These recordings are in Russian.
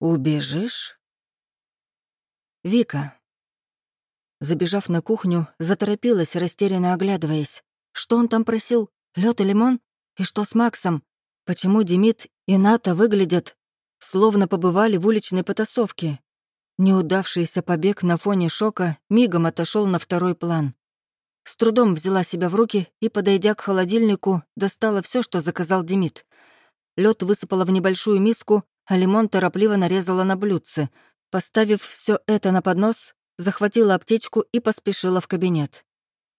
Убежишь? Вика. Забежав на кухню, заторопилась, растерянно оглядываясь. Что он там просил? Лед и лимон? И что с Максом? Почему Демид и Ната выглядят, словно побывали в уличной потасовке? Неудавшийся побег на фоне шока мигом отошел на второй план. С трудом взяла себя в руки и, подойдя к холодильнику, достала все, что заказал Демид. Лед высыпала в небольшую миску, а лимон торопливо нарезала на блюдце. Поставив все это на поднос, захватила аптечку и поспешила в кабинет.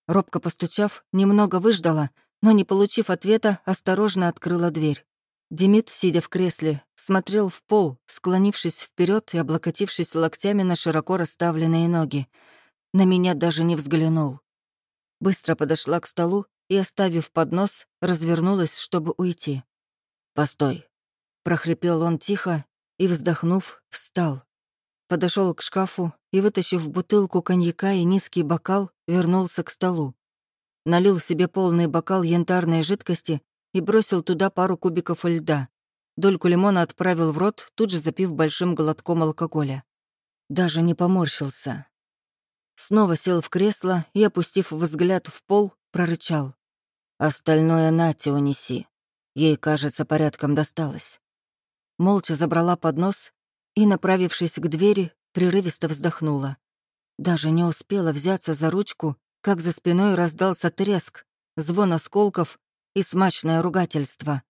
Робко постучав, немного выждала, но, не получив ответа, осторожно открыла дверь. Демид, сидя в кресле, смотрел в пол, склонившись вперед и облокотившись локтями на широко расставленные ноги. На меня даже не взглянул. Быстро подошла к столу и, оставив поднос, развернулась, чтобы уйти. «Постой!» — прохрипел он тихо и, вздохнув, встал. Подошел к шкафу и, вытащив бутылку коньяка и низкий бокал, вернулся к столу. Налил себе полный бокал янтарной жидкости и бросил туда пару кубиков льда. Дольку лимона отправил в рот, тут же запив большим глотком алкоголя. Даже не поморщился. Снова сел в кресло и, опустив взгляд в пол, прорычал. «Остальное Нате унеси. Ей, кажется, порядком досталось». Молча забрала поднос и, направившись к двери, прерывисто вздохнула. Даже не успела взяться за ручку, как за спиной раздался треск, звон осколков и смачное ругательство.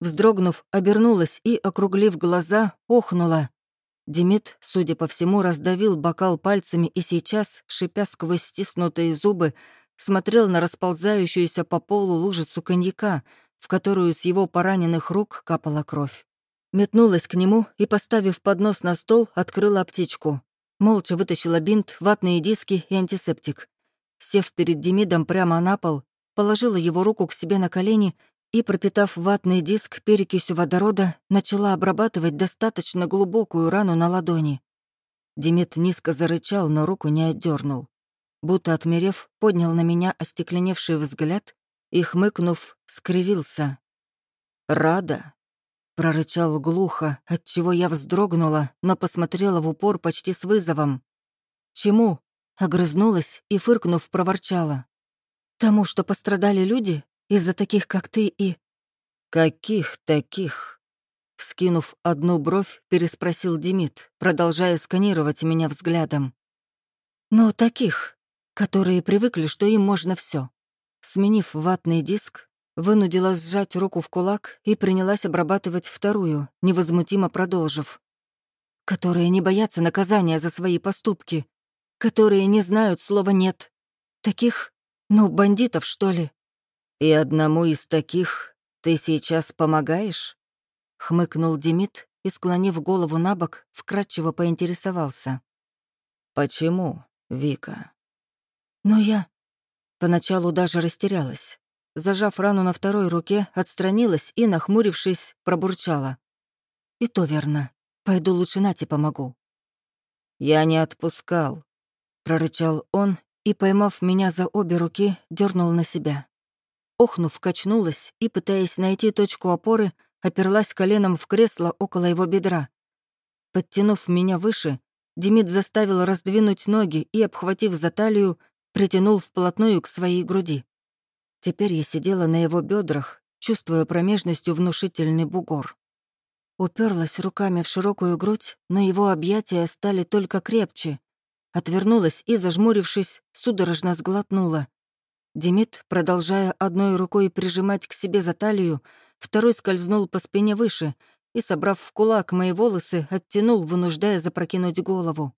Вздрогнув, обернулась и, округлив глаза, охнула. Демид, судя по всему, раздавил бокал пальцами и сейчас, шипя сквозь стиснутые зубы, смотрел на расползающуюся по полу лужицу коньяка, в которую с его пораненных рук капала кровь. Метнулась к нему и, поставив поднос на стол, открыла аптечку. Молча вытащила бинт, ватные диски и антисептик. Сев перед Демидом прямо на пол, положила его руку к себе на колени и, пропитав ватный диск перекисью водорода, начала обрабатывать достаточно глубокую рану на ладони. Демид низко зарычал, но руку не отдернул. Будто отмерев, поднял на меня остекленевший взгляд и, хмыкнув, скривился. «Рада?» — прорычал глухо, отчего я вздрогнула, но посмотрела в упор почти с вызовом. «Чему?» — огрызнулась и, фыркнув, проворчала. «Тому, что пострадали люди?» Из-за таких, как ты и...» «Каких таких?» Вскинув одну бровь, переспросил Демид, продолжая сканировать меня взглядом. «Но таких, которые привыкли, что им можно все. Сменив ватный диск, вынудила сжать руку в кулак и принялась обрабатывать вторую, невозмутимо продолжив. «Которые не боятся наказания за свои поступки, которые не знают слова «нет». Таких, ну, бандитов, что ли?» «И одному из таких ты сейчас помогаешь?» — хмыкнул Демид и, склонив голову на бок, вкратчиво поинтересовался. «Почему, Вика?» «Но я...» Поначалу даже растерялась. Зажав рану на второй руке, отстранилась и, нахмурившись, пробурчала. «И то верно. Пойду лучше Нате помогу». «Я не отпускал», — прорычал он и, поймав меня за обе руки, дернул на себя. Охнув, качнулась и, пытаясь найти точку опоры, оперлась коленом в кресло около его бедра. Подтянув меня выше, Демид заставил раздвинуть ноги и, обхватив за талию, притянул вплотную к своей груди. Теперь я сидела на его бедрах, чувствуя промежностью внушительный бугор. Уперлась руками в широкую грудь, но его объятия стали только крепче. Отвернулась и, зажмурившись, судорожно сглотнула, Демид, продолжая одной рукой прижимать к себе за талию, второй скользнул по спине выше и, собрав в кулак мои волосы, оттянул, вынуждая запрокинуть голову.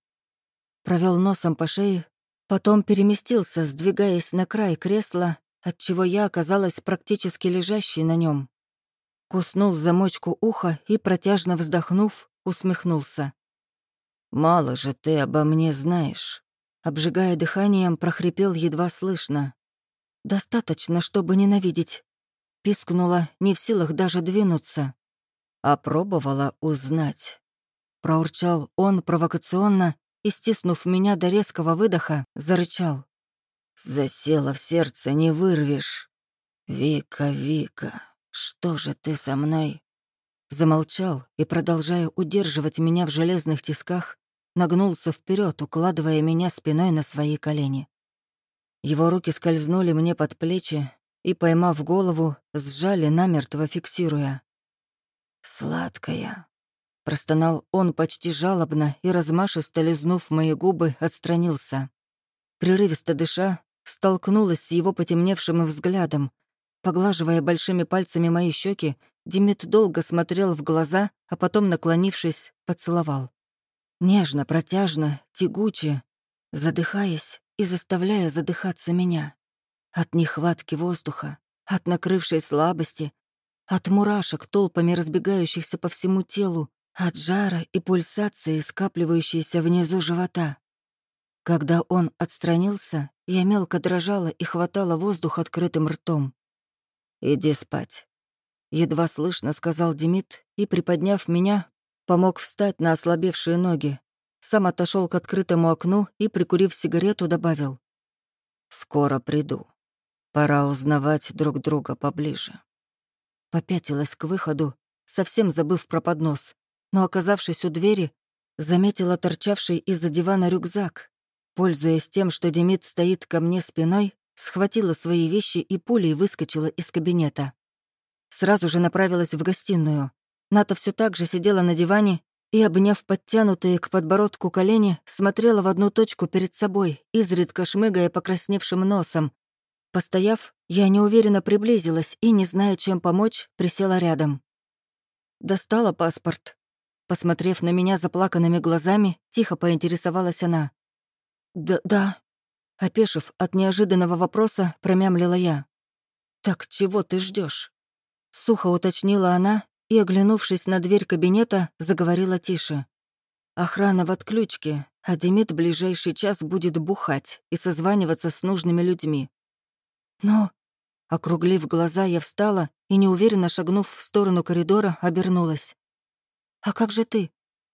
Провел носом по шее, потом переместился, сдвигаясь на край кресла, отчего я оказалась практически лежащей на нем. Куснул замочку уха и, протяжно вздохнув, усмехнулся. «Мало же ты обо мне знаешь», — обжигая дыханием, прохрипел едва слышно. Достаточно, чтобы ненавидеть. Пискнула, не в силах даже двинуться. А пробовала узнать. Проурчал он провокационно и, стиснув меня до резкого выдоха, зарычал. «Засела в сердце, не вырвешь. Вика, Вика, что же ты со мной?» замолчал и, продолжая удерживать меня в железных тисках, нагнулся вперед, укладывая меня спиной на свои колени. Его руки скользнули мне под плечи и, поймав голову, сжали намертво, фиксируя. «Сладкая», — простонал он почти жалобно и, размашисто лизнув мои губы, отстранился. Прерывисто дыша, столкнулась с его потемневшим взглядом. Поглаживая большими пальцами мои щеки, Демид долго смотрел в глаза, а потом, наклонившись, поцеловал. Нежно, протяжно, тягуче, задыхаясь и заставляя задыхаться меня. От нехватки воздуха, от накрывшей слабости, от мурашек, толпами разбегающихся по всему телу, от жара и пульсации, скапливающейся внизу живота. Когда он отстранился, я мелко дрожала и хватала воздух открытым ртом. «Иди спать», — едва слышно сказал Демид и, приподняв меня, помог встать на ослабевшие ноги. Сам отошел к открытому окну и, прикурив сигарету, добавил. «Скоро приду». Пора узнавать друг друга поближе. Попятилась к выходу, совсем забыв про поднос, но, оказавшись у двери, заметила торчавший из-за дивана рюкзак. Пользуясь тем, что Демид стоит ко мне спиной, схватила свои вещи и пулей выскочила из кабинета. Сразу же направилась в гостиную. Ната все так же сидела на диване и, обняв подтянутые к подбородку колени, смотрела в одну точку перед собой, изредка шмыгая покрасневшим носом, Постояв, я неуверенно приблизилась и, не зная, чем помочь, присела рядом. Достала паспорт. Посмотрев на меня заплаканными глазами, тихо поинтересовалась она. «Да, да». Опешив от неожиданного вопроса, промямлила я. «Так чего ты ждешь? Сухо уточнила она и, оглянувшись на дверь кабинета, заговорила тише. «Охрана в отключке, а Демид ближайший час будет бухать и созваниваться с нужными людьми. Но, округлив глаза, я встала и, неуверенно шагнув в сторону коридора, обернулась. «А как же ты?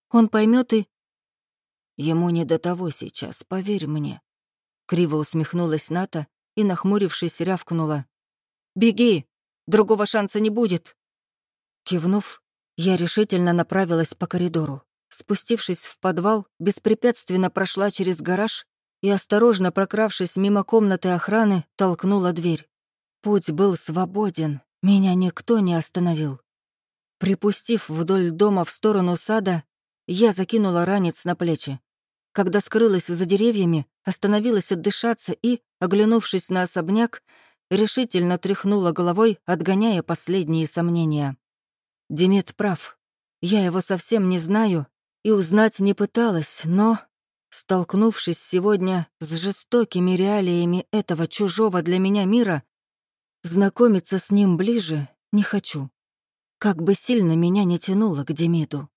Он поймет и...» «Ему не до того сейчас, поверь мне». Криво усмехнулась Ната и, нахмурившись, рявкнула. «Беги! Другого шанса не будет!» Кивнув, я решительно направилась по коридору. Спустившись в подвал, беспрепятственно прошла через гараж и, осторожно прокравшись мимо комнаты охраны, толкнула дверь. Путь был свободен, меня никто не остановил. Припустив вдоль дома в сторону сада, я закинула ранец на плечи. Когда скрылась за деревьями, остановилась отдышаться и, оглянувшись на особняк, решительно тряхнула головой, отгоняя последние сомнения. Демет прав. Я его совсем не знаю и узнать не пыталась, но Столкнувшись сегодня с жестокими реалиями этого чужого для меня мира, знакомиться с ним ближе не хочу. Как бы сильно меня не тянуло к Демиду.